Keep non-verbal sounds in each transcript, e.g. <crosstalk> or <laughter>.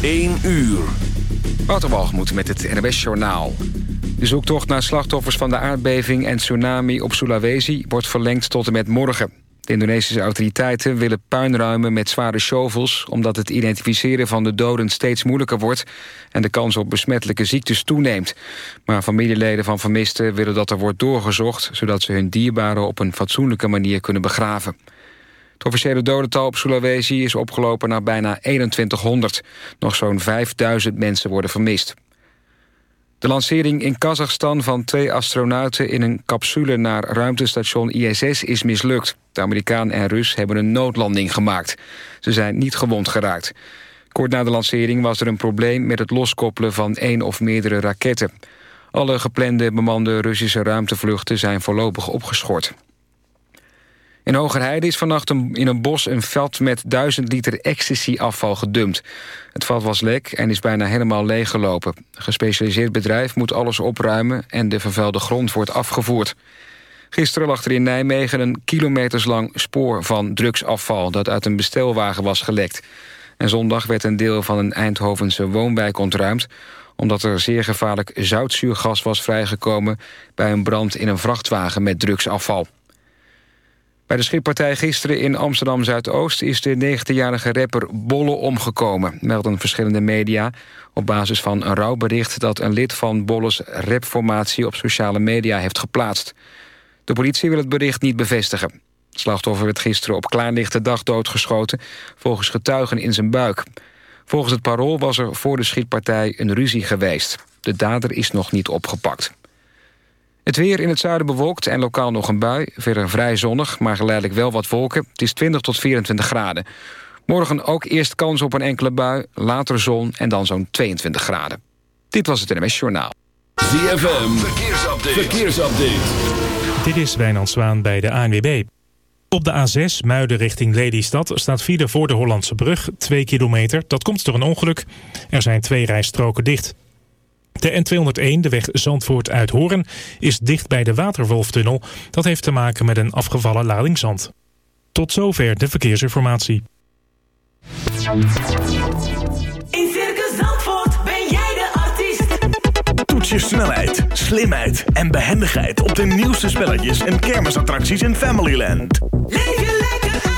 1 uur. Waterwalgemoed met het NWS Journaal. De zoektocht naar slachtoffers van de aardbeving en tsunami op Sulawesi... wordt verlengd tot en met morgen. De Indonesische autoriteiten willen puinruimen met zware shovels... omdat het identificeren van de doden steeds moeilijker wordt... en de kans op besmettelijke ziektes toeneemt. Maar familieleden van vermisten willen dat er wordt doorgezocht... zodat ze hun dierbaren op een fatsoenlijke manier kunnen begraven. Het officiële dodental op Sulawesi is opgelopen naar bijna 2100. Nog zo'n 5000 mensen worden vermist. De lancering in Kazachstan van twee astronauten... in een capsule naar ruimtestation ISS is mislukt. De Amerikaan en Rus hebben een noodlanding gemaakt. Ze zijn niet gewond geraakt. Kort na de lancering was er een probleem met het loskoppelen van één of meerdere raketten. Alle geplande bemande Russische ruimtevluchten zijn voorlopig opgeschort. In Hogerheide is vannacht in een bos een vat met 1000 liter ecstasy-afval gedumpt. Het vat was lek en is bijna helemaal leeggelopen. Een gespecialiseerd bedrijf moet alles opruimen... en de vervuilde grond wordt afgevoerd. Gisteren lag er in Nijmegen een kilometerslang spoor van drugsafval... dat uit een bestelwagen was gelekt. En zondag werd een deel van een Eindhovense woonwijk ontruimd... omdat er zeer gevaarlijk zoutzuurgas was vrijgekomen... bij een brand in een vrachtwagen met drugsafval. Bij de schippartij gisteren in Amsterdam-Zuidoost... is de 19-jarige rapper Bolle omgekomen, melden verschillende media... op basis van een rouwbericht dat een lid van Bolles rapformatie... op sociale media heeft geplaatst. De politie wil het bericht niet bevestigen. Het slachtoffer werd gisteren op klaarlichte dag doodgeschoten... volgens getuigen in zijn buik. Volgens het parool was er voor de schietpartij een ruzie geweest. De dader is nog niet opgepakt. Het weer in het zuiden bewolkt en lokaal nog een bui. Verder vrij zonnig, maar geleidelijk wel wat wolken. Het is 20 tot 24 graden. Morgen ook eerst kans op een enkele bui, later zon en dan zo'n 22 graden. Dit was het NMS Journaal. ZFM, verkeersupdate. verkeersupdate. Dit is Wijnand Zwaan bij de ANWB. Op de A6 Muiden richting Lelystad staat file voor de Hollandse brug 2 kilometer. Dat komt door een ongeluk. Er zijn twee rijstroken dicht. De N201, de weg Zandvoort uit Hoorn, is dicht bij de Waterwolftunnel. Dat heeft te maken met een afgevallen lading zand. Tot zover de verkeersinformatie. In Circus Zandvoort ben jij de artiest. Toets je snelheid, slimheid en behendigheid op de nieuwste spelletjes en kermisattracties in Familyland. Leef je lekker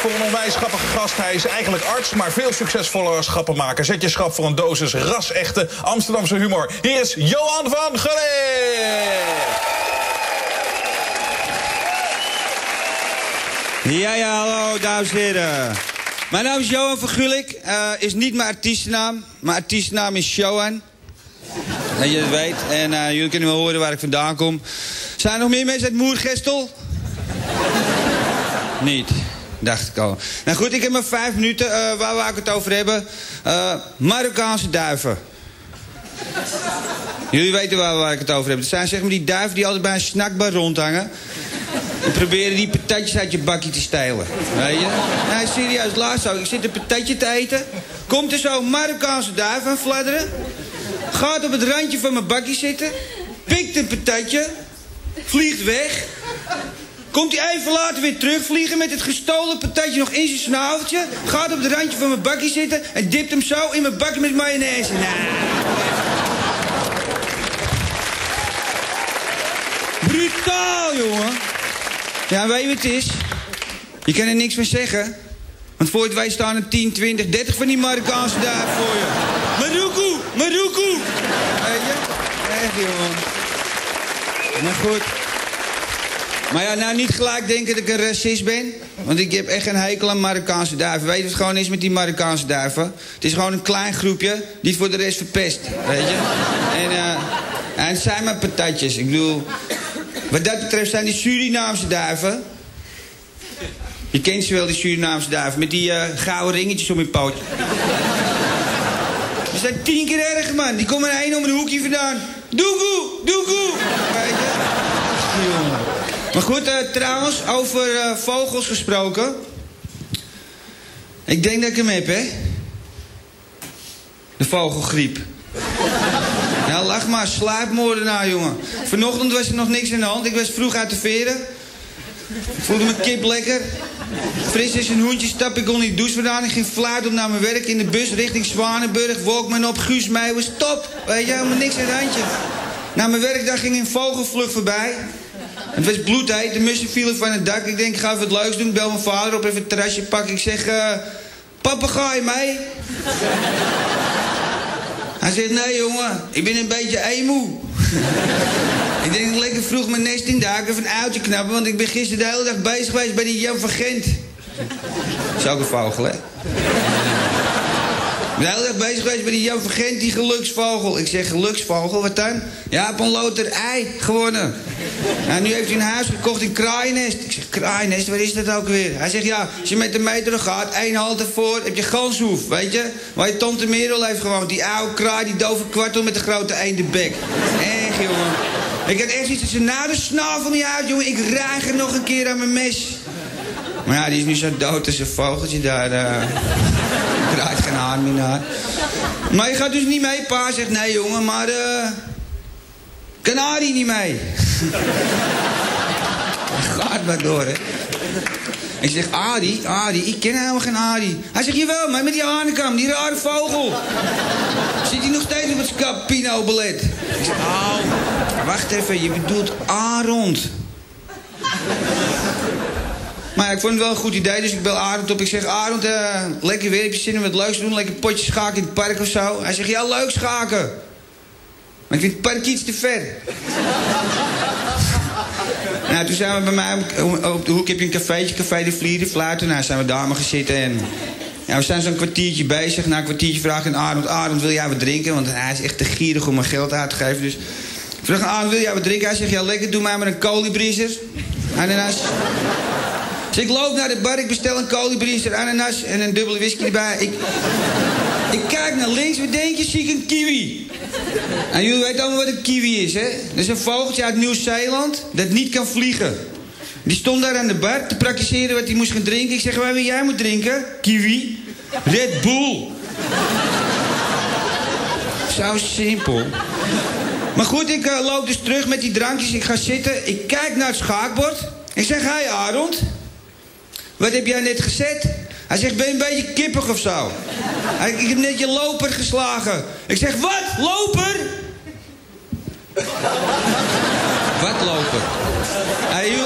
voor een onwijs grappige gast. Hij is eigenlijk arts, maar veel succesvoller als grappenmaker. Zet je schrap voor een dosis ras-echte Amsterdamse humor. Hier is Johan van Gulik. Ja, ja, hallo, dames en heren. Mijn naam is Johan van Gulik. eh, is niet mijn artiestennaam. Mijn artiestennaam is Johan. Dat je het weet. En eh, jullie kunnen wel horen waar ik vandaan kom. Zijn er nog meer mensen uit Moergestel? Niet. Dacht ik al. Nou goed, ik heb maar vijf minuten. eh, waar wou ik het over hebben? Eh, Marokkaanse duiven. Jullie weten waar, waar ik het over heb. Het zijn zeg maar die duiven die altijd bij een snackbar rondhangen. En proberen die patatjes uit je bakje te stelen. Weet je? Nee, serieus, laatst ook. Ik zit een patatje te eten. Komt er zo'n Marokkaanse duif aan fladderen. Gaat op het randje van mijn bakje zitten. Pikt een patatje. Vliegt weg. Komt hij even later weer terugvliegen met het gestolen patatje nog in zijn snaveltje. Gaat op het randje van mijn bakje zitten en dipt hem zo in mijn bakje met mayonaise. Nou. Brutaal, jongen. Ja, weet je wat het is? Je kan er niks van zeggen. Want voor het wij staan er 10, 20, 30 van die Marokkaanse daar voor je. Weet je? Echt, jongen. Maar goed. Maar ja, nou niet gelijk denken dat ik een racist ben. Want ik heb echt een hekel aan Marokkaanse duiven. Weet je wat het gewoon is met die Marokkaanse duiven? Het is gewoon een klein groepje die voor de rest verpest. Weet je? En, eh, en het zijn maar patatjes. Ik bedoel, wat dat betreft zijn die Surinaamse duiven... Je kent ze wel, die Surinaamse duiven. Met die eh, gouden ringetjes om je pootje. Die zijn tien keer erger, man. Die komen er één om een hoekje vandaan. Doekoe. Weet je? Jongen. Maar goed, eh, trouwens, over eh, vogels gesproken. Ik denk dat ik hem heb, hè? De vogelgriep. <laughs> Nou, lach maar, slaapmoordenaar, jongen. Vanochtend was er nog niks in de hand. Ik was vroeg uit de veren. Voelde mijn kip lekker. Fris is een hoentje stap ik onder die douche vandaan. Ik ging fluit op naar mijn werk in de bus richting Zwanenburg. Walkman op, Guus Meijers, stop. Weet je, helemaal niks in het handje. Na mijn werkdag ging een vogelvlucht voorbij. Het was bloedheet, de mussen vielen van het dak. Ik denk, ik ga even wat leuks doen. Ik bel mijn vader op, even een terrasje pakken. Ik zeg, eh, papa? <laughs> Hij zegt, nee jongen, ik ben een beetje emo. <laughs> ik denk, lekker vroeg mijn nest in daken, even een uitje knappen... want ik ben gisteren de hele dag bezig geweest bij die Jan van Gent. <laughs> Ook een vogel, hè? Hele dag bezig geweest bij die Jan van Gent, die geluksvogel. Ik zeg, geluksvogel, wat dan? Ja, op een loterij gewonnen. Nou, nu heeft hij een huis gekocht in Kraaiennest. Ik zeg, Kraaiennest, waar is dat ook weer? Hij zegt, ja, als je met de meter gaat, één halte voor, heb je ganshoef, weet je? Waar je tante Merel heeft gewoond. Die oude kraai, die dove kwartel met de grote eendebek. Echt, jongen. Ik had echt iets ze na de snavel niet uit, jongen. Ik raag er nog een keer aan mijn mes. Maar ja, die is nu zo dood als een vogeltje daar. <laughs> Uh, draait Maar je gaat dus niet mee. Pa zegt, nee jongen, maar... eh kan Arie niet mee? <laughs> gaat maar door, hè. Ik zeg, Arie, Arie, ik ken helemaal geen Arie. Hij zegt, jawel, maar met die Hanekam, die rare vogel. Zit hij nog steeds op het Scapino-ballet? Ik zeg, oh, wacht even, je bedoelt Arond. Maar ik vond het wel een goed idee, dus ik bel Arend op. Ik zeg, Arend, eh, lekker weer, heb je zin om wat leuks te doen? Lekker potje schaken in het park of zo? Hij zegt, ja, leuk schaken. Maar ik vind het park iets te ver. <laughs> nou, toen zijn we bij mij op, de hoek, heb je een cafeetje, Café de Vlieren, Fluiten. Nou, zijn we daar maar gaan zitten en... We zijn zo'n kwartiertje bezig. Na een kwartiertje vraag ik aan Arend, Arend, wil jij wat drinken? Want hij is echt te gierig om mijn geld uit te geven, dus... Ik vraag aan Arend, wil jij wat drinken? Hij zegt, ja, lekker, doe mij maar een koliebriezer. Ananas. Dus ik loop naar de bar, ik bestel een koliebriezer, ananas en een dubbele whisky erbij. Ik, ik kijk naar links, wat denk je? Zie ik een kiwi. En jullie weten allemaal wat een kiwi is, hè? Dat is een vogeltje uit Nieuw-Zeeland dat niet kan vliegen. Die stond daar aan de bar te praktiseren wat hij moest gaan drinken. Ik zeg, waar wil jij moet drinken? Kiwi. Red Bull. Zo simpel. Maar goed, ik uh, loop dus terug met die drankjes. Ik ga zitten. Ik kijk naar het schaakbord. Ik zeg, hi Arond. Wat heb jij net gezet? Hij zegt, ben je een beetje kippig of zo? Hij, ik heb net je loper geslagen. Ik zeg, wat? Loper? wat loper? Jullie,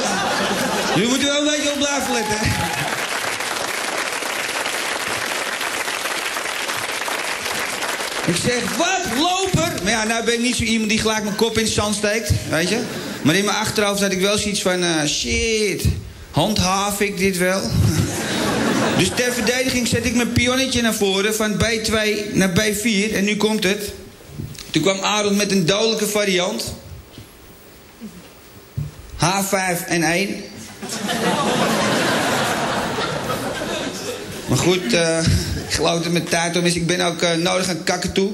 jullie moeten wel een beetje op blijven letten. Ik zeg, wat? Loper? Maar ja, nou ben ik niet zo iemand die gelijk mijn kop in het zand steekt, weet je? Maar in mijn achterhoofd had ik wel zoiets van, eh, shit, handhaaf ik dit wel? <laughs> dus ter verdediging zet ik mijn pionnetje naar voren van B2 naar B4 en nu komt het. Toen kwam Arend met een dodelijke variant. H5 en 1. <laughs> maar goed, eh, ik geloof dat mijn tijd om is. Ik ben ook eh, nodig aan kakken toe.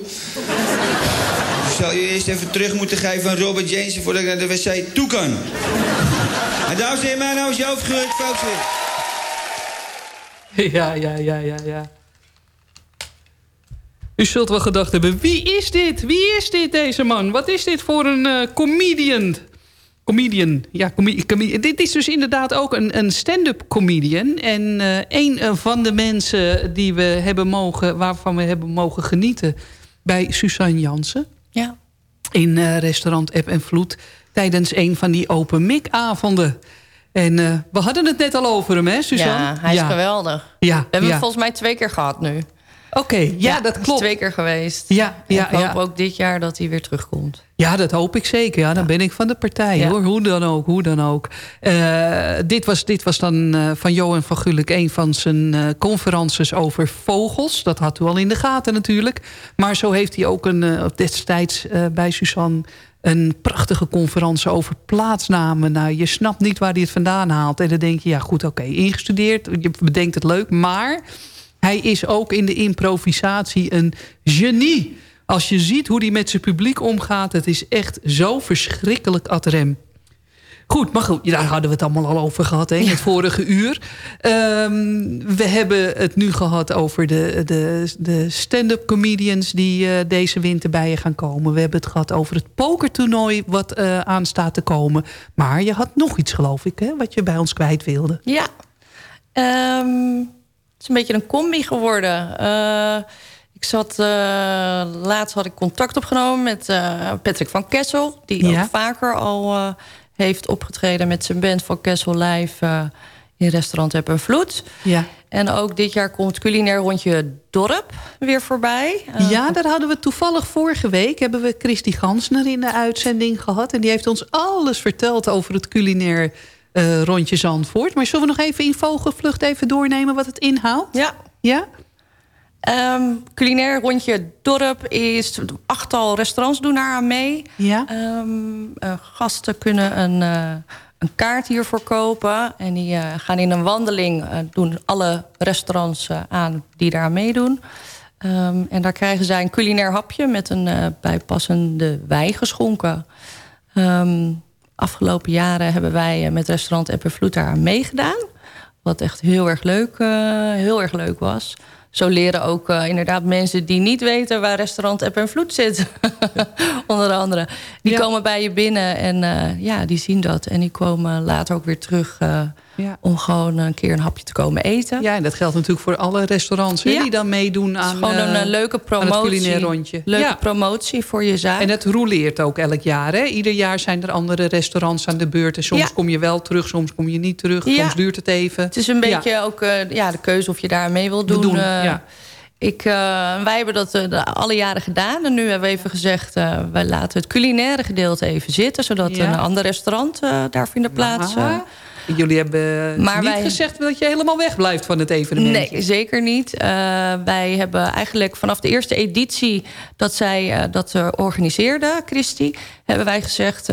Ik zal je eerst even terug moeten geven aan Robert Jensen voordat ik naar de wc toe kan. En dames en heren, mijn naam is Joop Volkswagen. Ja, ja, ja, ja, ja. U zult wel gedacht hebben, wie is dit? Wie is dit, deze man? Wat is dit voor een uh, comedian? Comedian, ja, com com dit is dus inderdaad ook een, een stand-up comedian. En uh, een van de mensen die we hebben mogen, waarvan we hebben mogen genieten... bij Suzanne Jansen. Ja. In uh, restaurant App en Vloed. Tijdens een van die open mic-avonden. En uh, we hadden het net al over hem, hè, Suzanne? Ja, hij is ja. geweldig. Ja, we hebben ja. het volgens mij twee keer gehad nu. Oké, okay, ja, dat klopt. twee keer geweest. Ja, ja, ik hoop ook dit jaar dat hij weer terugkomt. Ja, dat hoop ik zeker. Ja, dan ben ik van de partij, hoor. Hoe dan ook, hoe dan ook. Uh, dit, was, dit was dan uh, van Johan van Gulik... een van zijn conferences over vogels. Dat had u al in de gaten natuurlijk. Maar zo heeft hij ook een, destijds bij Suzanne... een prachtige conferentie over plaatsnamen. Nou, je snapt niet waar hij het vandaan haalt. En dan denk je, ja goed, oké, ingestudeerd. Je bedenkt het leuk, maar... Hij is ook in de improvisatie een genie. Als je ziet hoe hij met zijn publiek omgaat... het is echt zo verschrikkelijk ad rem. Goed, maar goed, daar hadden we het allemaal al over gehad... Hè, in het vorige uur. Um, we hebben het nu gehad over de, de, de stand-up comedians... die uh, deze winter bij je gaan komen. We hebben het gehad over het pokertoernooi... wat uh, aan staat te komen. Maar je had nog iets, geloof ik, hè, wat je bij ons kwijt wilde. Ja, um... Het is een beetje een combi geworden. Uh, ik zat, uh, laatst had ik contact opgenomen met uh, Patrick van Kessel. Die ja. ook vaker al heeft opgetreden met zijn band van Kessel Live in restaurant Heb en Vloed. Ja. En ook dit jaar komt culinair rondje dorp weer voorbij. ja, daar hadden we toevallig vorige week... hebben we Christy Gansner in de uitzending gehad. En die heeft ons alles verteld over het culinair uh, rondje Zandvoort. Maar zullen we nog even in vogelvlucht even doornemen wat het inhoudt? Ja. Ja? Um, culinair rondje dorp is... een achttal restaurants doen daar aan mee. Ja. Um, uh, gasten kunnen een, uh, een kaart hiervoor kopen. En die uh, gaan in een wandeling... doen alle restaurants aan die daar aan meedoen. Um, en daar krijgen zij een culinair hapje... met een bijpassende wijn geschonken. afgelopen jaren hebben wij met restaurant Eppervloed daar aan meegedaan. Wat echt heel erg leuk, heel erg leuk was zo leren ook uh, inderdaad mensen die niet weten waar restaurant App en Vloed zit. <laughs> Onder andere. Die ja. komen bij je binnen en uh, ja, die zien dat. En die komen later ook weer terug uh, ja. om gewoon een keer een hapje te komen eten. Ja, en dat geldt natuurlijk voor alle restaurants ja. die dan meedoen aan, gewoon een leuke promotie. het rondje. Leuke promotie voor je zaak. En het roleert ook elk jaar. Hè? Ieder jaar zijn er andere restaurants aan de beurt. En soms kom je wel terug, soms kom je niet terug. Soms duurt het even. Het is een beetje ook ja, de keuze of je daar mee wil doen. Ik, uh, wij hebben dat uh, de, alle jaren gedaan. En nu hebben we even gezegd... Uh, wij laten het culinaire gedeelte even zitten... zodat ja. een ander restaurant daar vindt plaats. Jullie hebben maar niet wij... gezegd dat je helemaal wegblijft van het evenement. Nee, zeker niet. wij hebben eigenlijk vanaf de eerste editie... dat zij dat organiseerde, Christy... hebben wij gezegd...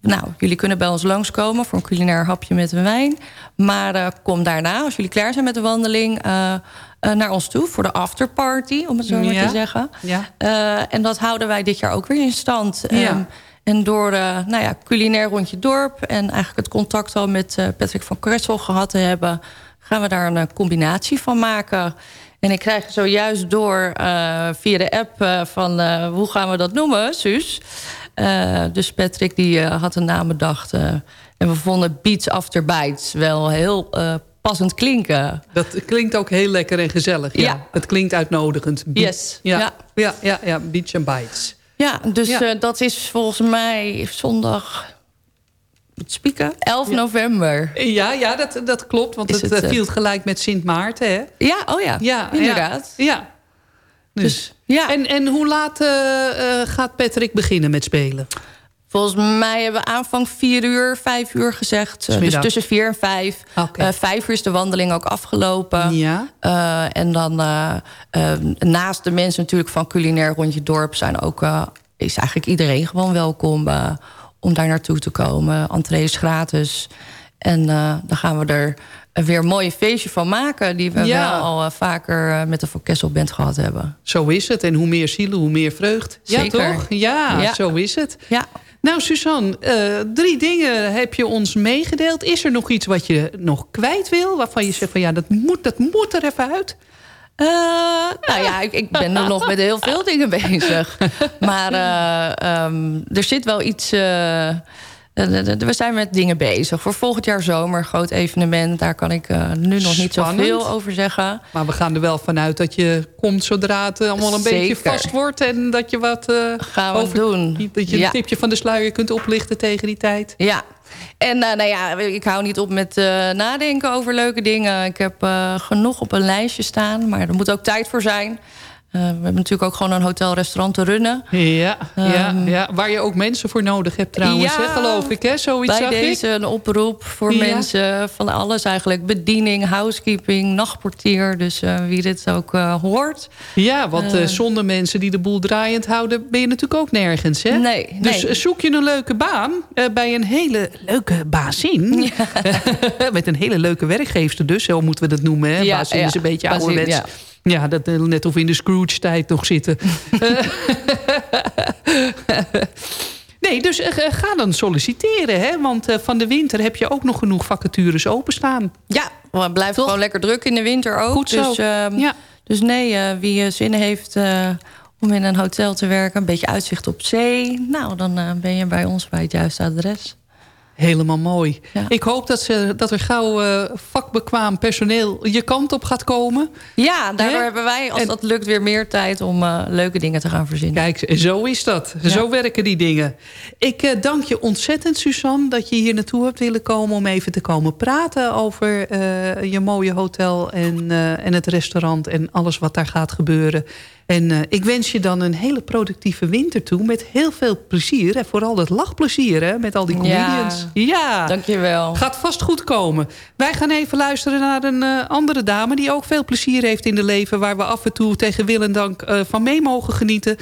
Nou, jullie kunnen bij ons langskomen voor een culinair hapje met een wijn. Maar uh, kom daarna, als jullie klaar zijn met de wandeling... Uh, uh, naar ons toe voor de afterparty, om het zo maar ja. te zeggen. Ja. en dat houden wij dit jaar ook weer in stand. Ja. Um, en door nou ja, culinair rondje dorp... en eigenlijk het contact al met Patrick van Kressel gehad te hebben... gaan we daar een combinatie van maken... En ik krijg zojuist door uh, via de app uh, van uh, hoe gaan we dat noemen, Suus. dus Patrick die had een naam bedacht. en we vonden Beats After Bites wel heel passend klinken. Dat klinkt ook heel lekker en gezellig. Ja. ja. Het klinkt uitnodigend. Yes. Ja. Ja. Ja, ja, ja. Beach and Bites. Ja, dus ja. dat is volgens mij zondag spieken. 11 ja. november. Ja, ja dat, dat klopt. Want Is het, het, uh, viel gelijk met Sint Maarten, hè? Ja, oh ja. Ja, inderdaad. Ja. ja. Dus, dus, ja. En, en hoe laat uh, gaat Patrick beginnen met spelen? Volgens mij hebben we aanvang 4 uur, 5 uur gezegd. Uh, dus tussen 4 en 5. Okay. 5 uur is de wandeling ook afgelopen. Ja. en dan naast de mensen natuurlijk van culinair rondje dorp... Zijn ook, is eigenlijk iedereen gewoon welkom om daar naartoe te komen. Entree is gratis. En dan gaan we er weer een mooi feestje van maken... die we ja. wel al vaker met de Van Kessel Band gehad hebben. Zo is het. En hoe meer zielen, hoe meer vreugd. Zeker. Ja, toch? Ja, ja, zo is het. Ja. Nou, Suzanne, drie dingen heb je ons meegedeeld. Is er nog iets wat je nog kwijt wil? Waarvan je zegt van ja, dat moet, dat moet er even uit? Uh, nou ja, ik, ik, ben er nog met heel veel dingen bezig. Maar uh, um, er zit wel iets... Uh, we zijn met dingen bezig. Voor volgend jaar zomer, groot evenement. Daar kan ik uh, nu nog niet zoveel over zeggen. Maar we gaan er wel vanuit dat je komt zodra het allemaal een Zeker. beetje vast wordt. En dat je wat uh, gaan we over, doen. Dat je ja. een tipje van de sluier kunt oplichten tegen die tijd. Ja, en uh, nou ja, ik hou niet op met nadenken over leuke dingen. Ik heb genoeg op een lijstje staan, maar er moet ook tijd voor zijn. Uh, we hebben natuurlijk ook gewoon een hotel-restaurant te runnen. Ja, um, ja, ja, waar je ook mensen voor nodig hebt trouwens, ja, hè, geloof ik. Hè? Zoiets bij deze ik. een oproep voor ja. mensen van alles eigenlijk. Bediening, housekeeping, nachtportier. Dus uh, wie dit ook uh, hoort. Ja, want zonder mensen die de boel draaiend houden... ben je natuurlijk ook nergens, hè? Nee, Dus nee. zoek je een leuke baan bij een hele leuke bazin. <laughs> <laughs> Met een hele leuke werkgeefster dus, zo moeten we dat noemen. Hè? bazin is een beetje ouderwets. Ja, dat net of in de Scrooge-tijd nog zitten. <laughs> <laughs> nee, dus uh, ga dan solliciteren. Hè? Want van de winter heb je ook nog genoeg vacatures openstaan. Ja, maar het blijft Toch? gewoon lekker druk in de winter ook. Goed zo. Dus, uh, ja. dus nee, wie zin heeft om in een hotel te werken... een beetje uitzicht op zee... nou, dan ben je bij ons bij het juiste adres. Helemaal mooi. Ja. Ik hoop dat, ze, dat er gauw uh, vakbekwaam personeel je kant op gaat komen. Ja, daardoor He? hebben wij, als en, dat lukt, weer meer tijd om uh, leuke dingen te gaan verzinnen. Kijk, zo is dat. Ja. Zo werken die dingen. Ik uh, dank je ontzettend, Suzanne, dat je hier naartoe hebt willen komen... om even te komen praten over je mooie hotel en, en het restaurant... en alles wat daar gaat gebeuren. En ik wens je dan een hele productieve winter toe. Met heel veel plezier. En vooral het lachplezier hè, met al die comedians. Ja, ja. dankjewel. Gaat vast goed komen. Wij gaan even luisteren naar een uh, andere dame... die ook veel plezier heeft in de leven... waar we af en toe tegen wil en dank uh, van mee mogen genieten.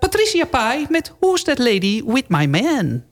Patricia Pai met Who's That Lady With My Man.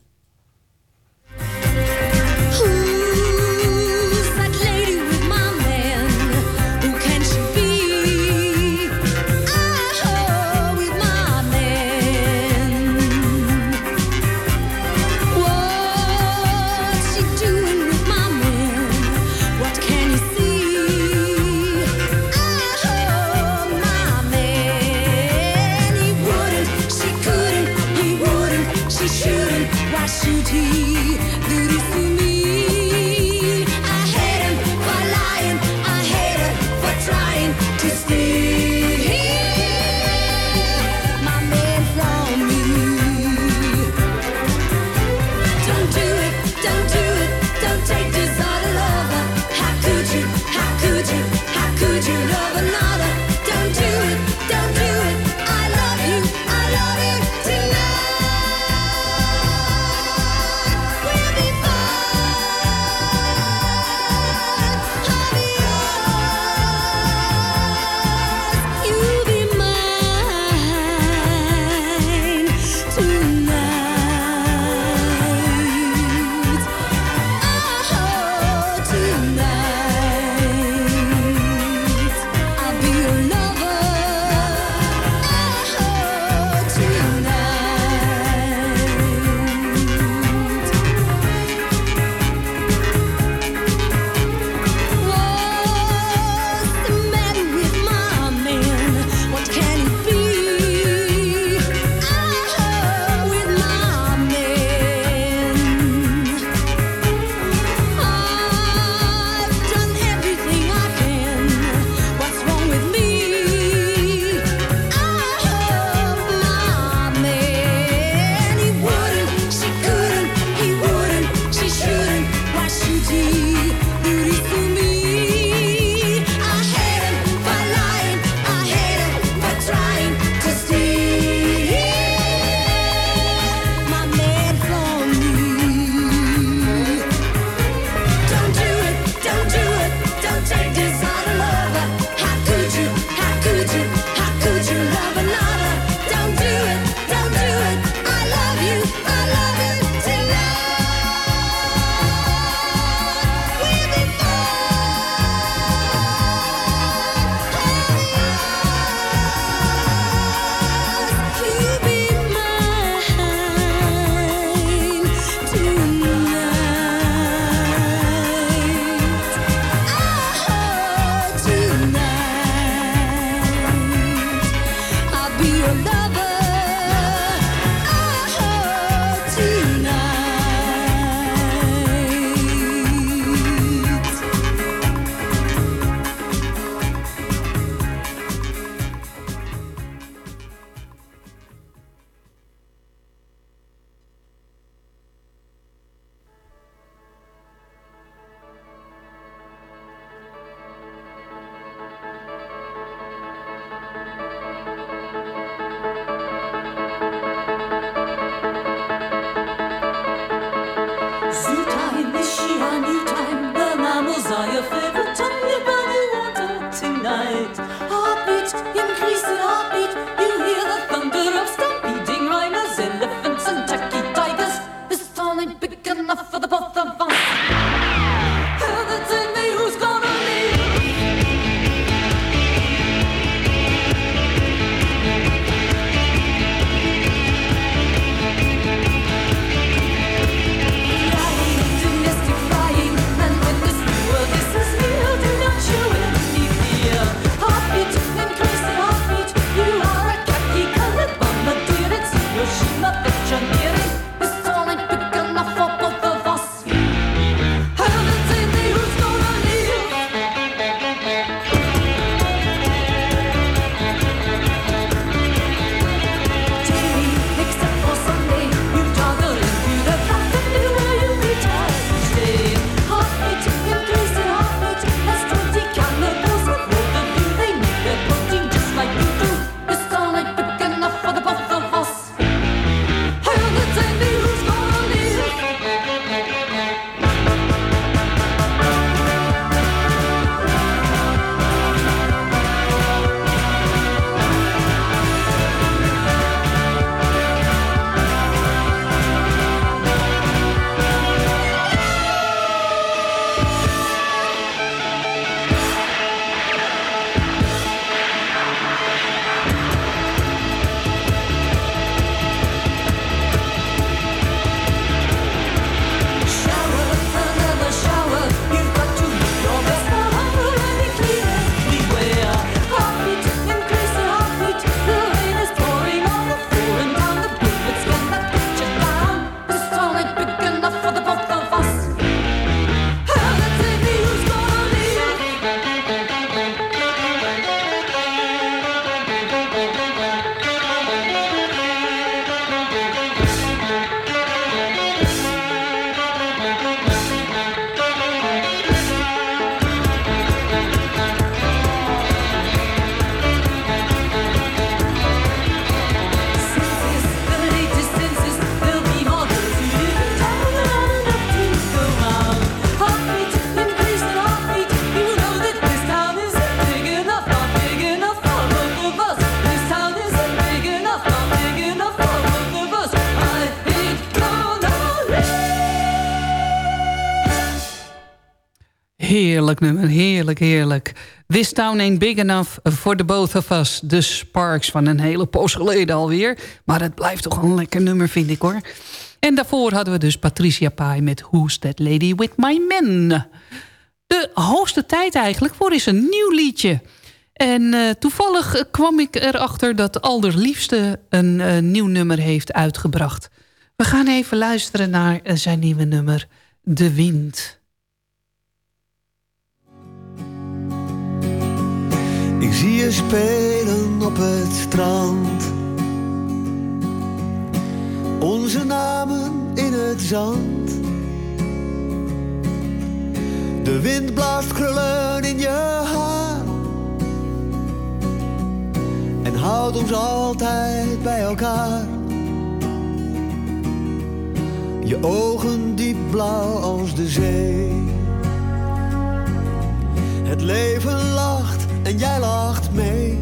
wish she a new time. The man was I heerlijk, heerlijk. This town ain't big enough for the both of us. De Sparks van een hele poos geleden alweer. Maar het blijft toch een lekker nummer, vind ik hoor. En daarvoor hadden we dus Patricia Pai met Who's That Lady With My Men. De hoogste tijd eigenlijk voor is een nieuw liedje. En eh, toevallig kwam ik erachter dat Alderliefste een eh, nieuw nummer heeft uitgebracht. We gaan even luisteren naar eh, zijn nieuwe nummer, De Wind. Ik zie je spelen op het strand. Onze namen in het zand. De wind blaast krullen in je haar. En houdt ons altijd bij elkaar. Je ogen diep blauw als de zee. Het leven lacht en jij lacht mee.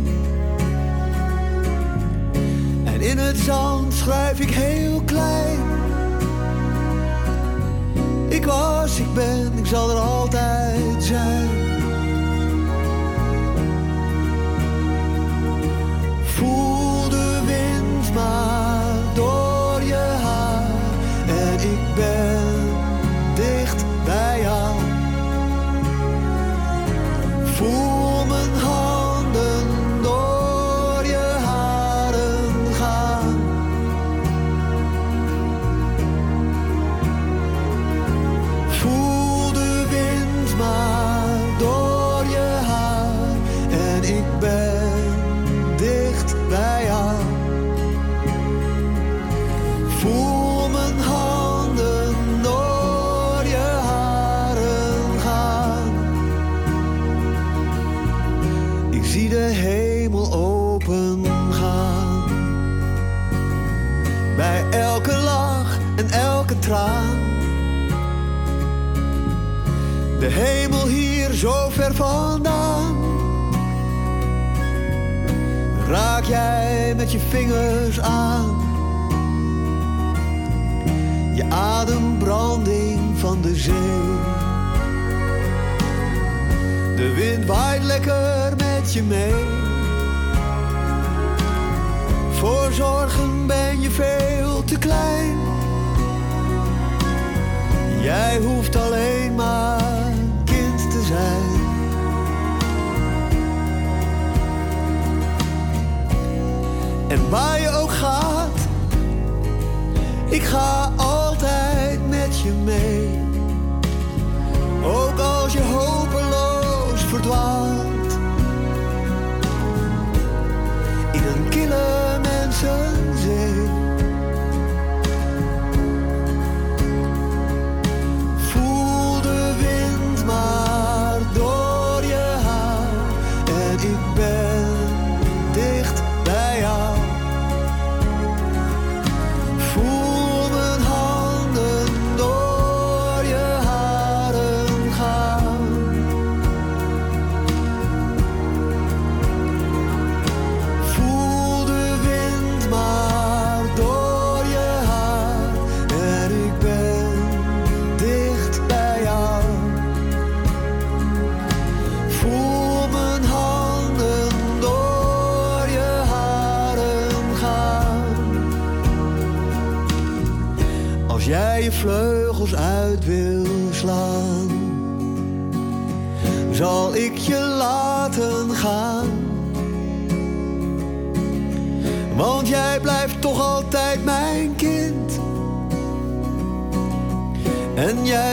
En in het zand schrijf ik heel klein. Ik was, ik ben, ik zal er altijd zijn. Vandaan. Raak jij met je vingers aan. Je adembranding van de zee. De wind waait lekker met je mee. Voor zorgen ben je veel te klein. Jij hoeft alleen maar En waar je ook gaat, ik ga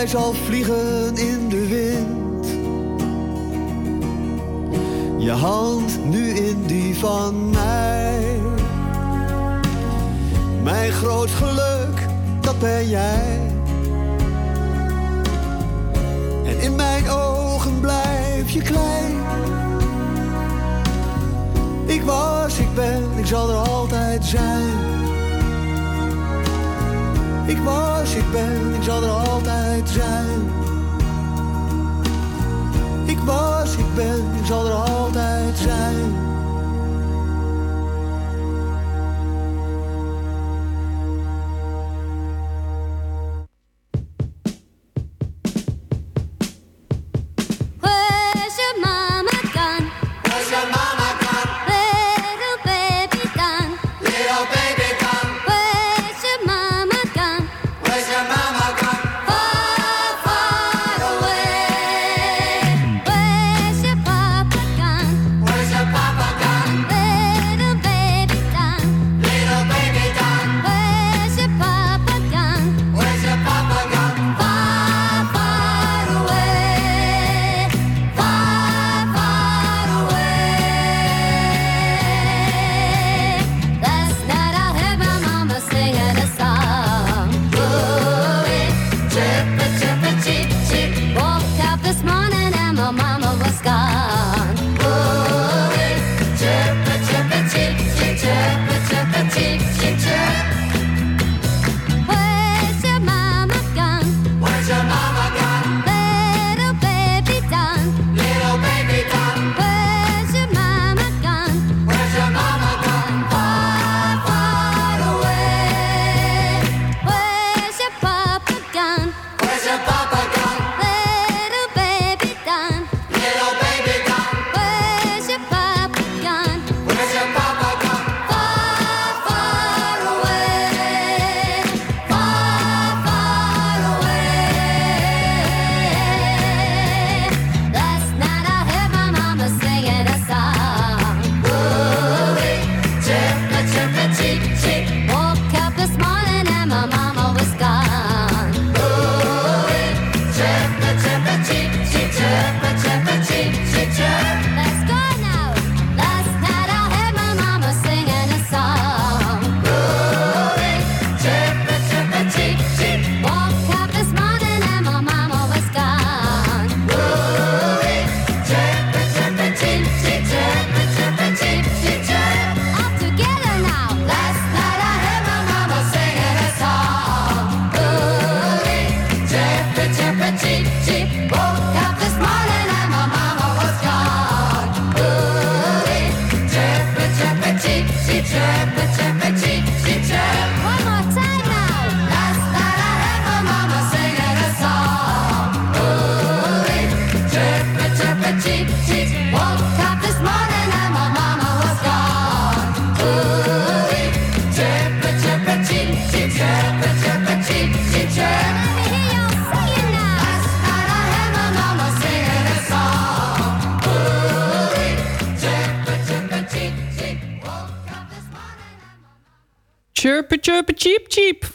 jij zal vliegen in de wind. Je hand nu in die van mij. Mijn groot geluk, dat ben jij. En in mijn ogen blijf je klein. Ik was, ik ben, ik zal er altijd zijn. Ik was, ik ben, ik zal er altijd zijn.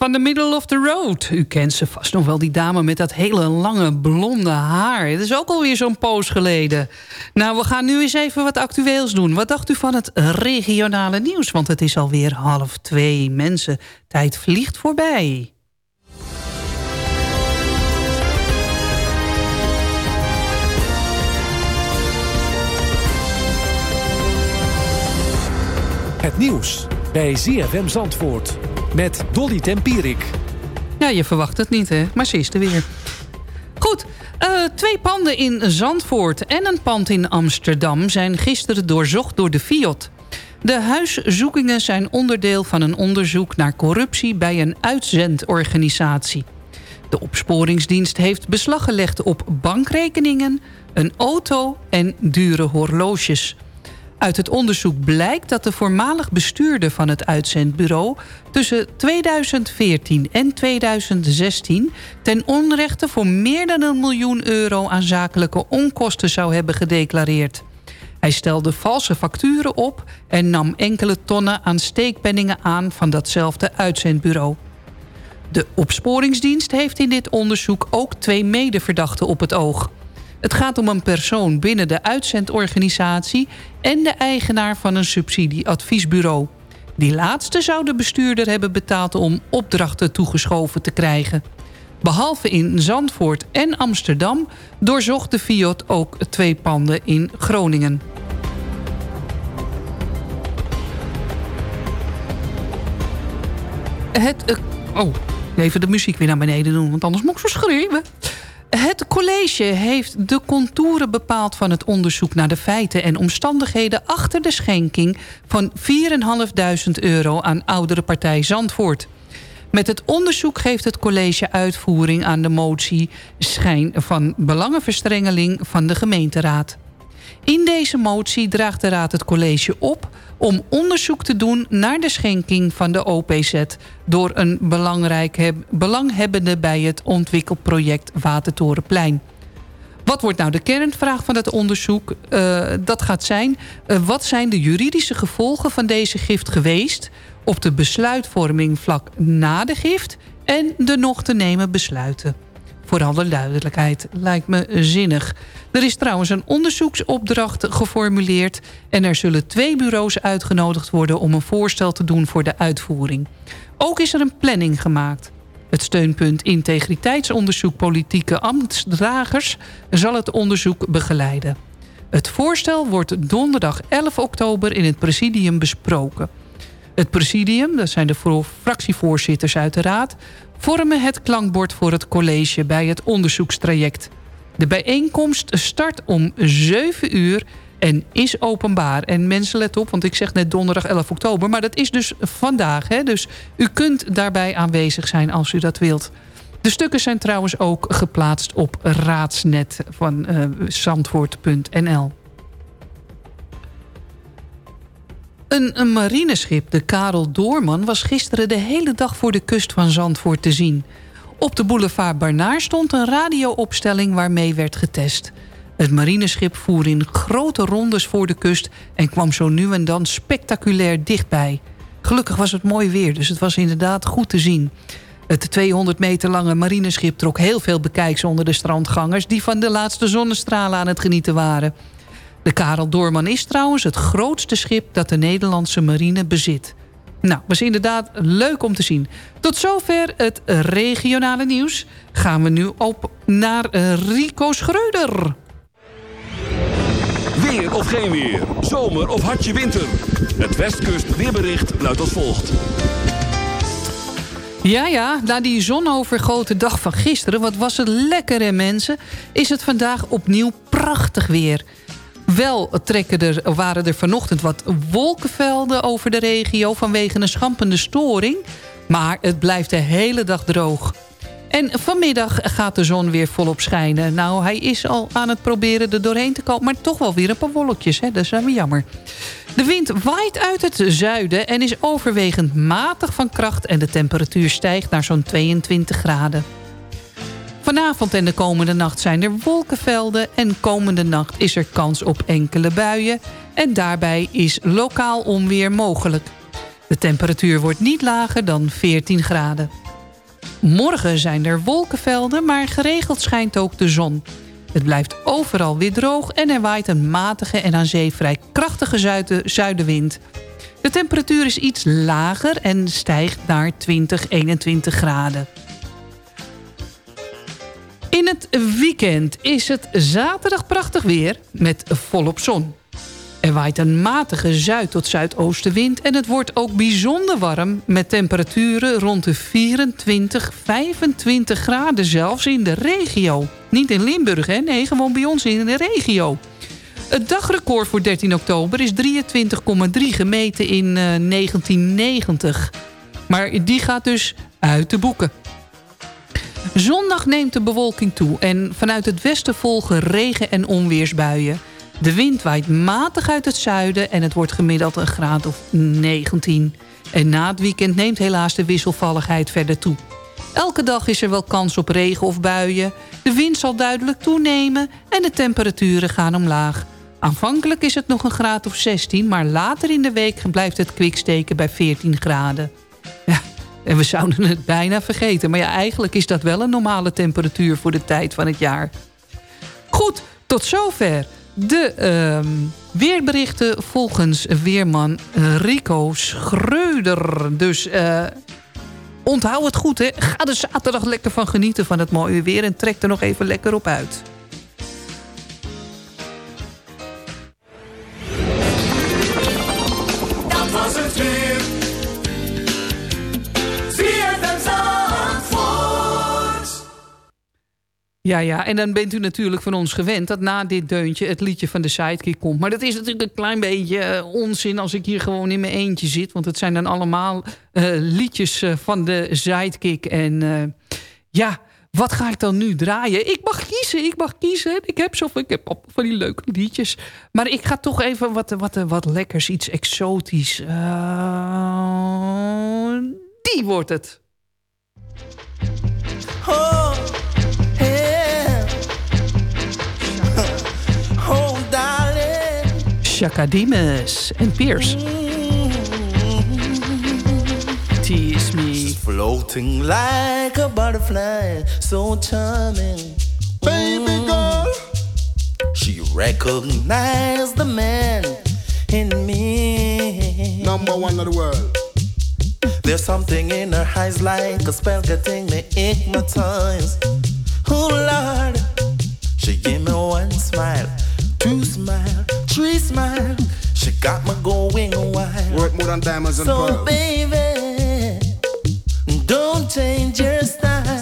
Van the middle of the road. U kent ze vast nog wel, die dame met dat hele lange blonde haar. Het is ook alweer zo'n poos geleden. Nou, we gaan nu eens even wat actueels doen. Wat dacht u van het regionale nieuws? Want het is alweer half twee. Mensen, tijd vliegt voorbij. Het nieuws bij ZFM Zandvoort met Dolly Tempierik. Ja, je verwacht het niet, hè? Maar ze is er weer. Goed, eh, twee panden in Zandvoort en een pand in Amsterdam... zijn gisteren doorzocht door de FIOD. De huiszoekingen zijn onderdeel van een onderzoek naar corruptie... bij een uitzendorganisatie. De opsporingsdienst heeft beslag gelegd op bankrekeningen... een auto en dure horloges... Uit het onderzoek blijkt dat de voormalig bestuurder van het uitzendbureau... tussen 2014 en 2016 ten onrechte voor meer dan een miljoen euro... aan zakelijke onkosten zou hebben gedeclareerd. Hij stelde valse facturen op en nam enkele tonnen aan steekpenningen aan... van datzelfde uitzendbureau. De opsporingsdienst heeft in dit onderzoek ook twee medeverdachten op het oog... Het gaat om een persoon binnen de uitzendorganisatie... en de eigenaar van een subsidieadviesbureau. Die laatste zou de bestuurder hebben betaald om opdrachten toegeschoven te krijgen. Behalve in Zandvoort en Amsterdam doorzocht de Fiat ook twee panden in Groningen. Het... eh, oh, even de muziek weer naar beneden doen, want anders moet ik zo schreeuwen. Het college heeft de contouren bepaald van het onderzoek naar de feiten en omstandigheden achter de schenking van 4.500 euro aan oudere partij Zandvoort. Met het onderzoek geeft het college uitvoering aan de motie schijn van belangenverstrengeling van de gemeenteraad. In deze motie draagt de raad het college op om onderzoek te doen naar de schenking van de OPZ... door een belangrijk heb, belanghebbende bij het ontwikkelproject Watertorenplein. Wat wordt nou de kernvraag van het onderzoek? Uh, dat gaat zijn, uh, wat zijn de juridische gevolgen van deze gift geweest... op de besluitvorming vlak na de gift en de nog te nemen besluiten? Voor alle duidelijkheid lijkt me zinnig. Er is trouwens een onderzoeksopdracht geformuleerd... en er zullen twee bureaus uitgenodigd worden... om een voorstel te doen voor de uitvoering. Ook is er een planning gemaakt. Het steunpunt Integriteitsonderzoek Politieke Ambtsdragers... zal het onderzoek begeleiden. Het voorstel wordt donderdag 11 oktober in het presidium besproken. Het presidium, dat zijn de fractievoorzitters uit de raad... vormen het klankbord voor het college bij het onderzoekstraject. De bijeenkomst start om 7 uur en is openbaar. En mensen let op, want ik zeg net donderdag 11 oktober... maar dat is dus vandaag. Hè? Dus u kunt daarbij aanwezig zijn als u dat wilt. De stukken zijn trouwens ook geplaatst op raadsnet van uh, zandvoort.nl. Een, marineschip, de Karel Doorman... was gisteren de hele dag voor de kust van Zandvoort te zien. Op de boulevard Barnaar stond een radioopstelling waarmee werd getest. Het marineschip voer in grote rondes voor de kust... en kwam zo nu en dan spectaculair dichtbij. Gelukkig was het mooi weer, dus het was inderdaad goed te zien. Het 200 meter lange marineschip trok heel veel bekijks onder de strandgangers... die van de laatste zonnestralen aan het genieten waren... De Karel Doorman is trouwens het grootste schip dat de Nederlandse marine bezit. Nou, was inderdaad leuk om te zien. Tot zover het regionale nieuws. Gaan we nu op naar Rico Schreuder. Weer of geen weer, zomer of hartje winter. Het Westkust weerbericht luidt als volgt. Ja, ja, na die zonovergoten dag van gisteren... wat was het lekker hè mensen... is het vandaag opnieuw prachtig weer... Wel trekken er, waren er vanochtend wat wolkenvelden over de regio... vanwege een schampende storing. Maar het blijft de hele dag droog. En vanmiddag gaat de zon weer volop schijnen. Nou, hij is al aan het proberen er doorheen te komen... maar toch wel weer een paar wolkjes, hè? dat is wel jammer. De wind waait uit het zuiden en is overwegend matig van kracht... en de temperatuur stijgt naar zo'n 22 graden. Vanavond en de komende nacht zijn er wolkenvelden... en komende nacht is er kans op enkele buien... en daarbij is lokaal onweer mogelijk. De temperatuur wordt niet lager dan 14 graden. Morgen zijn er wolkenvelden, maar geregeld schijnt ook de zon. Het blijft overal weer droog en er waait een matige en aan zee vrij krachtige zuiden, zuidenwind. De temperatuur is iets lager en stijgt naar 20, 21 graden. In het weekend is het zaterdag prachtig weer met volop zon. Er waait een matige zuid- tot zuidoostenwind... en het wordt ook bijzonder warm met temperaturen rond de 24, 25 graden zelfs in de regio. Niet in Limburg, hè? nee, gewoon bij ons in de regio. Het dagrecord voor 13 oktober is 23,3 gemeten in uh, 1990. Maar die gaat dus uit de boeken. Zondag neemt de bewolking toe en vanuit het westen volgen regen- en onweersbuien. De wind waait matig uit het zuiden en het wordt gemiddeld een graad of 19. En na het weekend neemt helaas de wisselvalligheid verder toe. Elke dag is er wel kans op regen of buien. De wind zal duidelijk toenemen en de temperaturen gaan omlaag. Aanvankelijk is het nog een graad of 16, maar later in de week blijft het kwiksteken bij 14 graden. En we zouden het bijna vergeten. Maar ja, eigenlijk is dat wel een normale temperatuur voor de tijd van het jaar. Goed, tot zover de uh, weerberichten volgens weerman Rico Schreuder. Dus uh, onthoud het goed, hè. Ga er zaterdag lekker van genieten van het mooie weer... en trek er nog even lekker op uit. Ja, ja, en dan bent u natuurlijk van ons gewend... dat na dit deuntje het liedje van de Sidekick komt. Maar dat is natuurlijk een klein beetje uh, onzin... als ik hier gewoon in mijn eentje zit. Want het zijn dan allemaal uh, liedjes uh, van de Sidekick. En ja, wat ga ik dan nu draaien? Ik mag kiezen, ik mag kiezen. Ik heb zoveel, ik heb van die leuke liedjes. Maar ik ga toch even wat, wat, wat lekkers, iets exotisch. die wordt het. Oh. Darling. Chaka Demus en Pierce. Tease me. Floating like a butterfly, so charming. Baby girl. She recognized the man in me. Number one of the world. There's something in her eyes like a spell getting me hypnotized. Oh Lord, she gave me one smile, two smile, three smile. She got me going wild. Worth more than diamonds and so pearls. baby, don't change your style.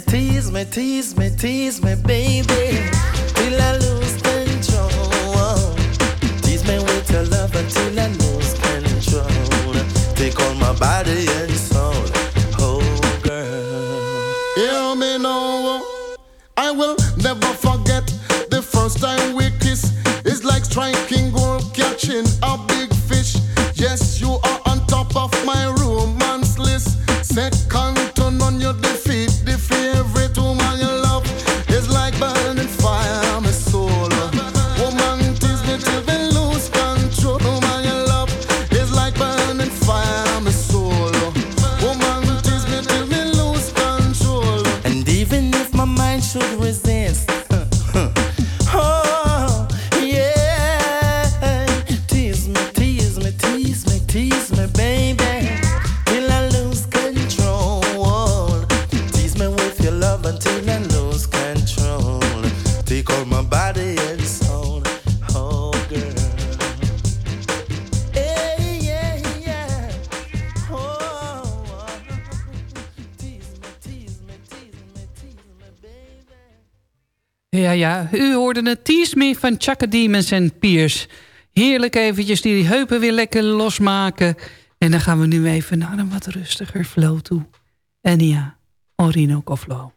tease me, tease me, tease me, baby, till I lose. ja. U hoorde het Tease Me van Chaka e. Demons en Piers. Heerlijk eventjes die heupen weer lekker losmaken. En dan gaan we nu even naar een wat rustiger flow toe. Enia, Orinoco Flow.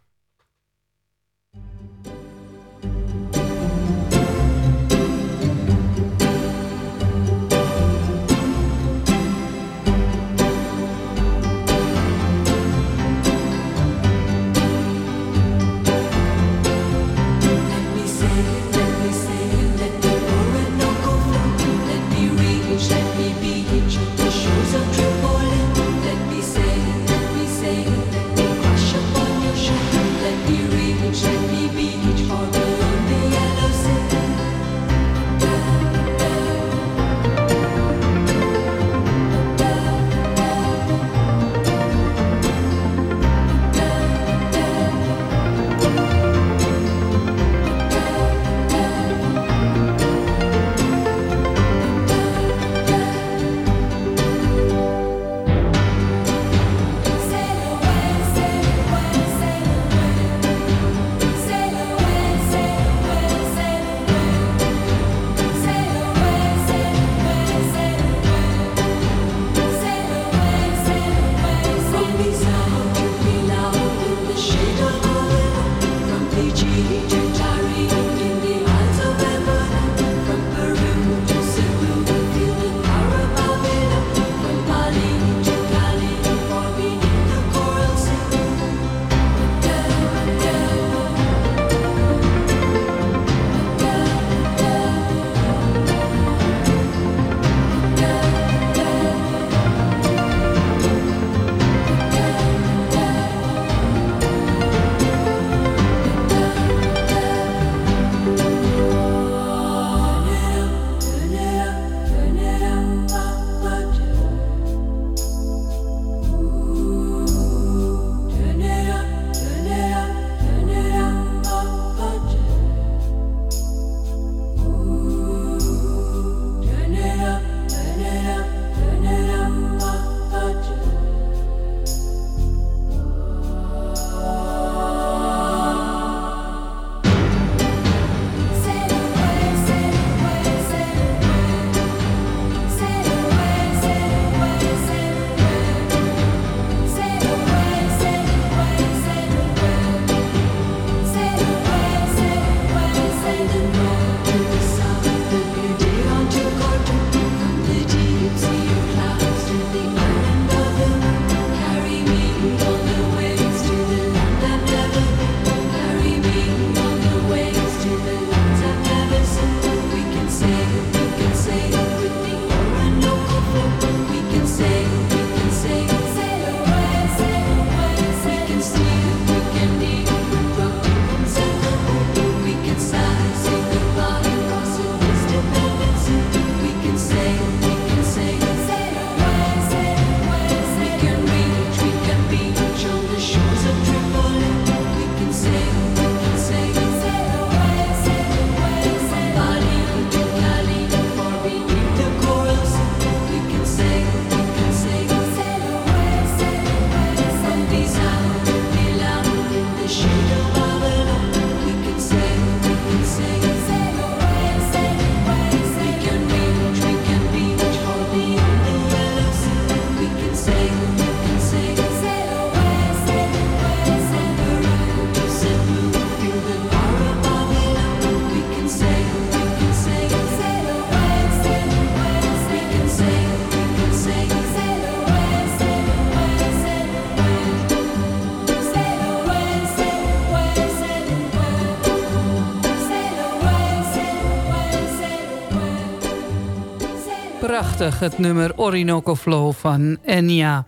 Prachtig, het nummer Orinoco Flow van Enya.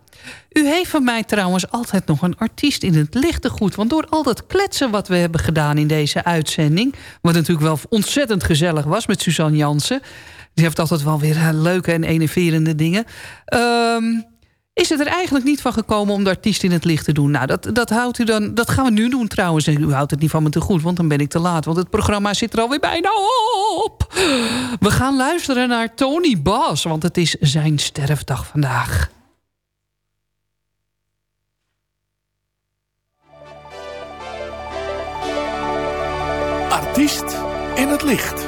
U heeft van mij trouwens altijd nog een artiest in het lichte goed. Want door al dat kletsen wat we hebben gedaan in deze uitzending... wat natuurlijk wel ontzettend gezellig was met Suzanne Jansen... die heeft altijd wel weer eh, leuke en enerverende dingen... Ehm, is het er eigenlijk niet van gekomen om de artiest in het licht te doen. Nou, dat, dat, houdt u dan, dat gaan we nu doen trouwens. En u houdt het niet van me te goed, want dan ben ik te laat. Want het programma zit er alweer bijna op. We gaan luisteren naar Tony Bas, want het is zijn sterfdag vandaag. Artiest in het licht.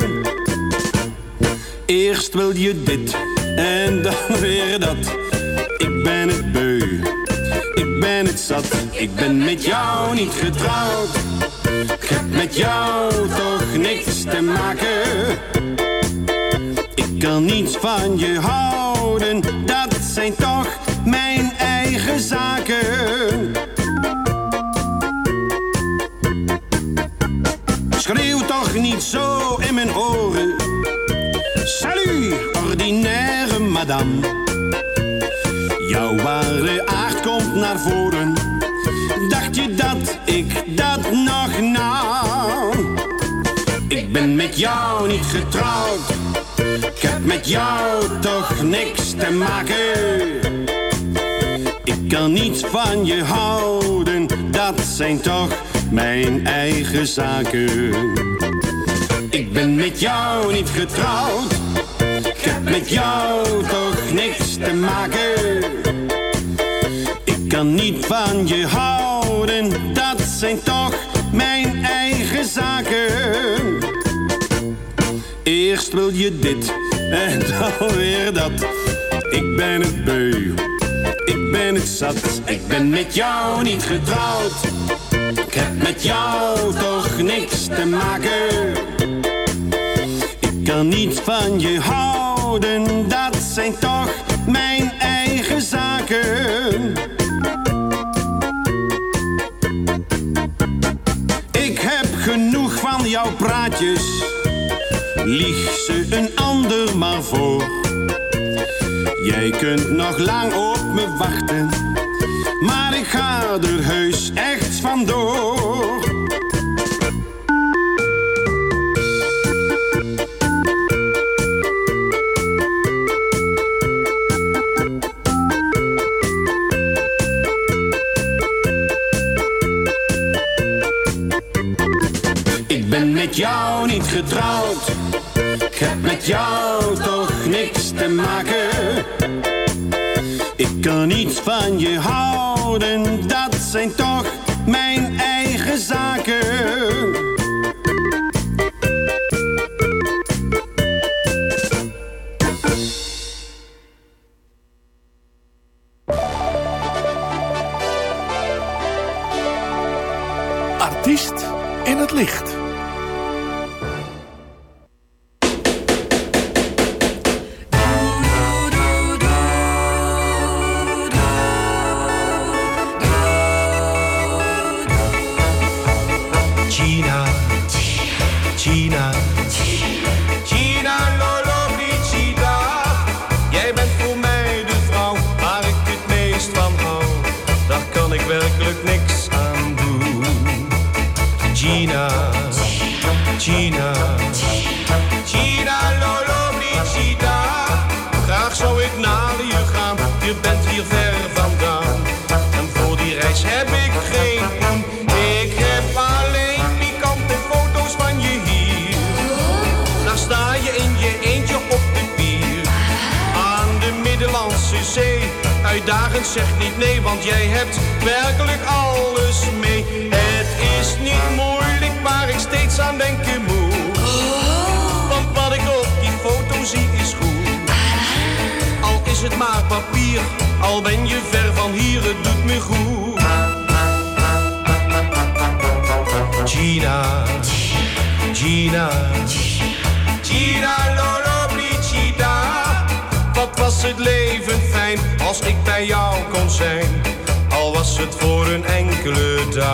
Eerst wil je dit en dan weer dat. Ik ben het beu, ik ben het zat. Ik ben met jou niet getrouwd. Ik heb met jou toch niks te maken. Ik kan niets van je houden, dat zijn toch mijn eigen zaken. Schreeuw toch niet zo in mijn oren. Ordinaire madame. Jouw ware aard komt naar voren. Dacht je dat ik dat nog nou? Ik ben met jou niet getrouwd. Ik heb met jou toch niks te maken. Ik kan niets van je houden, dat zijn toch mijn eigen zaken. Ik ben met jou niet getrouwd, met jou toch niks te maken. Ik kan niet van je houden, dat zijn toch mijn eigen zaken. Eerst wil je dit en <laughs> dan weer dat. Ik ben het beu, ik ben het zat. Ik ben met jou niet getrouwd. Ik heb met jou toch niks te maken. Ik kan niet van je houden, dat zijn toch mijn eigen zaken. Ik heb genoeg van jouw praatjes. Lieg ze een ander maar voor. Jij kunt nog lang op me wachten, maar ik ga er heus echt vandoor. Met jou niet getrouwd. Ik heb met jou toch niks te maken. Ik kan niets van je houden, dat zijn toch mijn eigen zaken.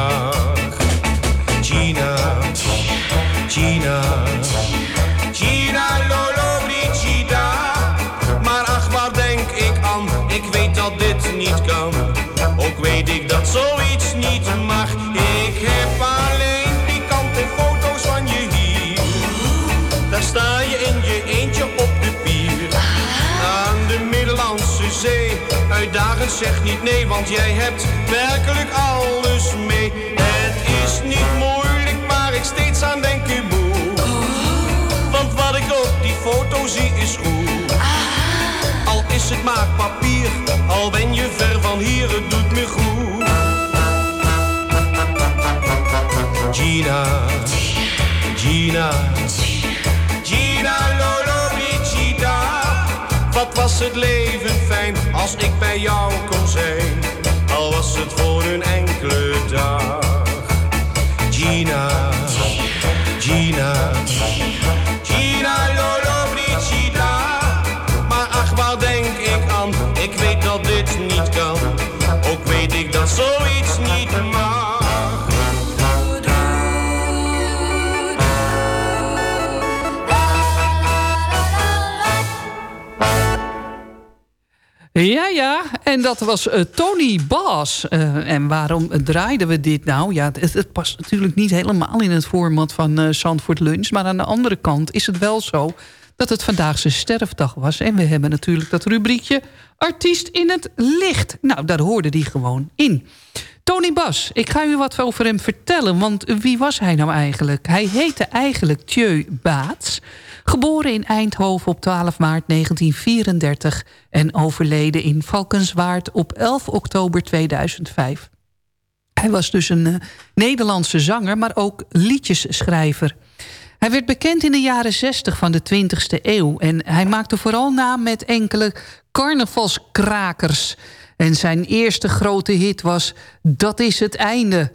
Enkele Zee. Uitdagend zeg niet nee, want jij hebt werkelijk alles mee. Het is niet moeilijk, waar ik steeds aan denken moet. Want wat ik op die foto zie is goed. Al is het maar papier, al ben je ver van hier, het doet me goed. Gina, Gina was het leven fijn als ik bij jou kon zijn, al was het voor een enkele dag. Gina, Ja, ja, en dat was eh, Tony Baas. Eh, en waarom draaiden we dit nou? Ja, het, past natuurlijk niet helemaal in het format van Zandvoort Lunch. Maar aan de andere kant is het wel zo dat het vandaag zijn sterfdag was. En we hebben natuurlijk dat rubriekje Artiest in het Licht. Nou, daar hoorde die gewoon in. Tony Bas, ik ga u wat over hem vertellen. Want wie was hij nou eigenlijk? Hij heette eigenlijk Thieu Baats. Geboren in Eindhoven op 12 maart 1934 en overleden in Valkenswaard op 11 oktober 2005. Hij was dus een uh, Nederlandse zanger, maar ook liedjesschrijver. Hij werd bekend in de jaren 60 van de 20e eeuw... en hij maakte vooral naam met enkele carnavalskrakers... En zijn eerste grote hit was Dat is het einde.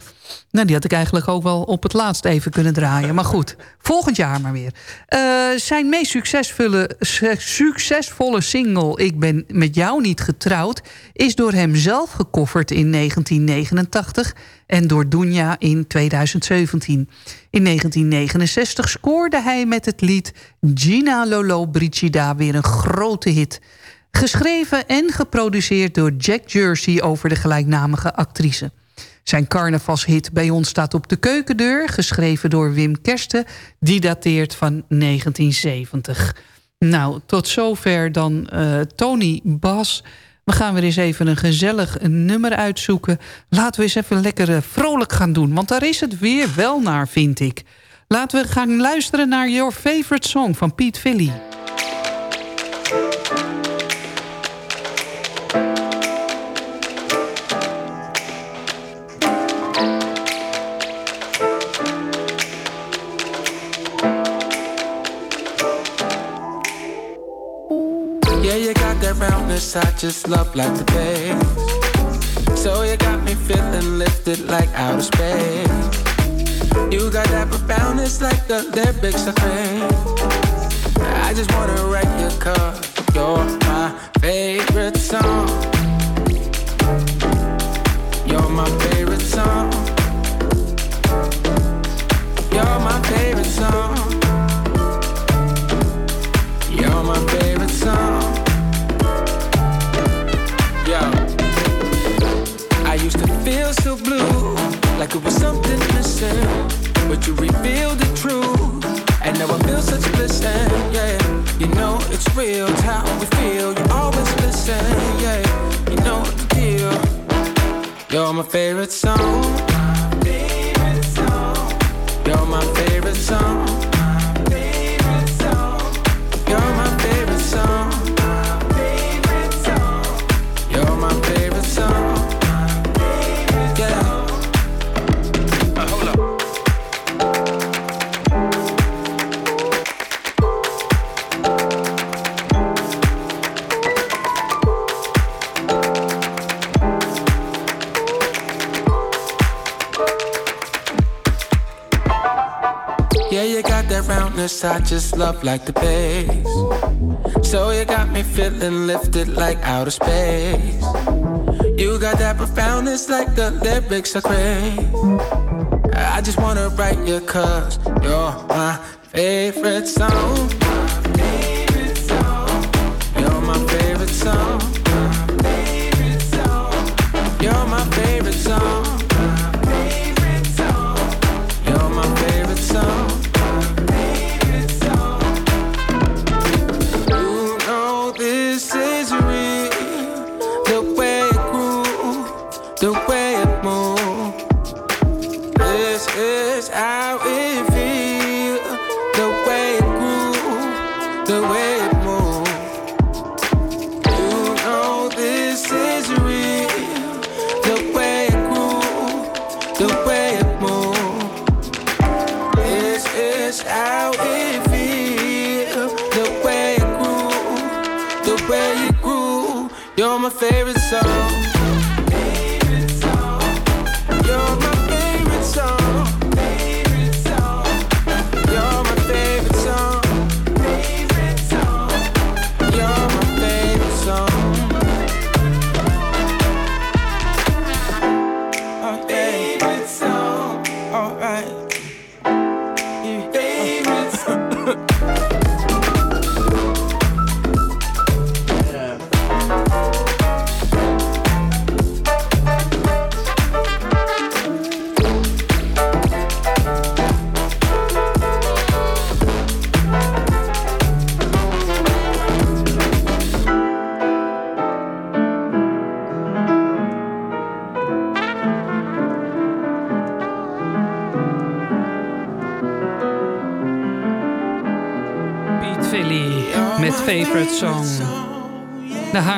Nou, die had ik eigenlijk ook wel op het laatst even kunnen draaien. Maar goed, volgend jaar maar weer. Uh, zijn meest succesvolle, succesvolle single... Ik ben met jou niet getrouwd... is door hem zelf gekofferd in 1989... en door Dunja in 2017. In 1969 scoorde hij met het lied Gina Lolo Brigida weer een grote hit... Geschreven en geproduceerd door Jack Jersey over de gelijknamige actrice. Zijn carnavalshit Bij ons staat op de keukendeur... geschreven door Wim Kersten, die dateert van 1970. Nou, tot zover dan uh, Tony Bas. We gaan weer eens even een gezellig nummer uitzoeken. Laten we eens even lekker uh, vrolijk gaan doen. Want daar is het weer wel naar, vind ik. Laten we gaan luisteren naar Your Favorite Song van Piet Philly. I just love like the bass. So you got me feeling lifted like outer space. You got that profoundness like the lyrics of rain. I just wanna write your car. You're my favorite song. You're my favorite like the bass. So you got me feeling lifted like outer space. You got that profoundness like the lyrics are great. I just wanna write you cause you're my favorite song.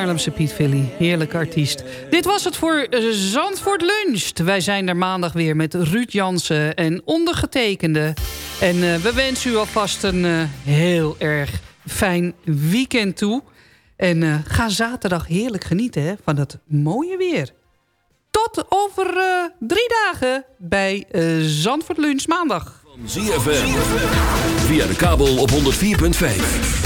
Haarlemse Piet Philly, heerlijke artiest. Dit was het voor eh, Zandvoort Lunch. Wij zijn er maandag weer met Ruud Jansen en ondergetekende. En eh, we wensen u alvast een eh, heel erg fijn weekend toe. En eh, ga zaterdag heerlijk genieten van dat mooie weer. Tot over drie dagen bij Zandvoort Lunch maandag. ZFM. Via de kabel op 104.5.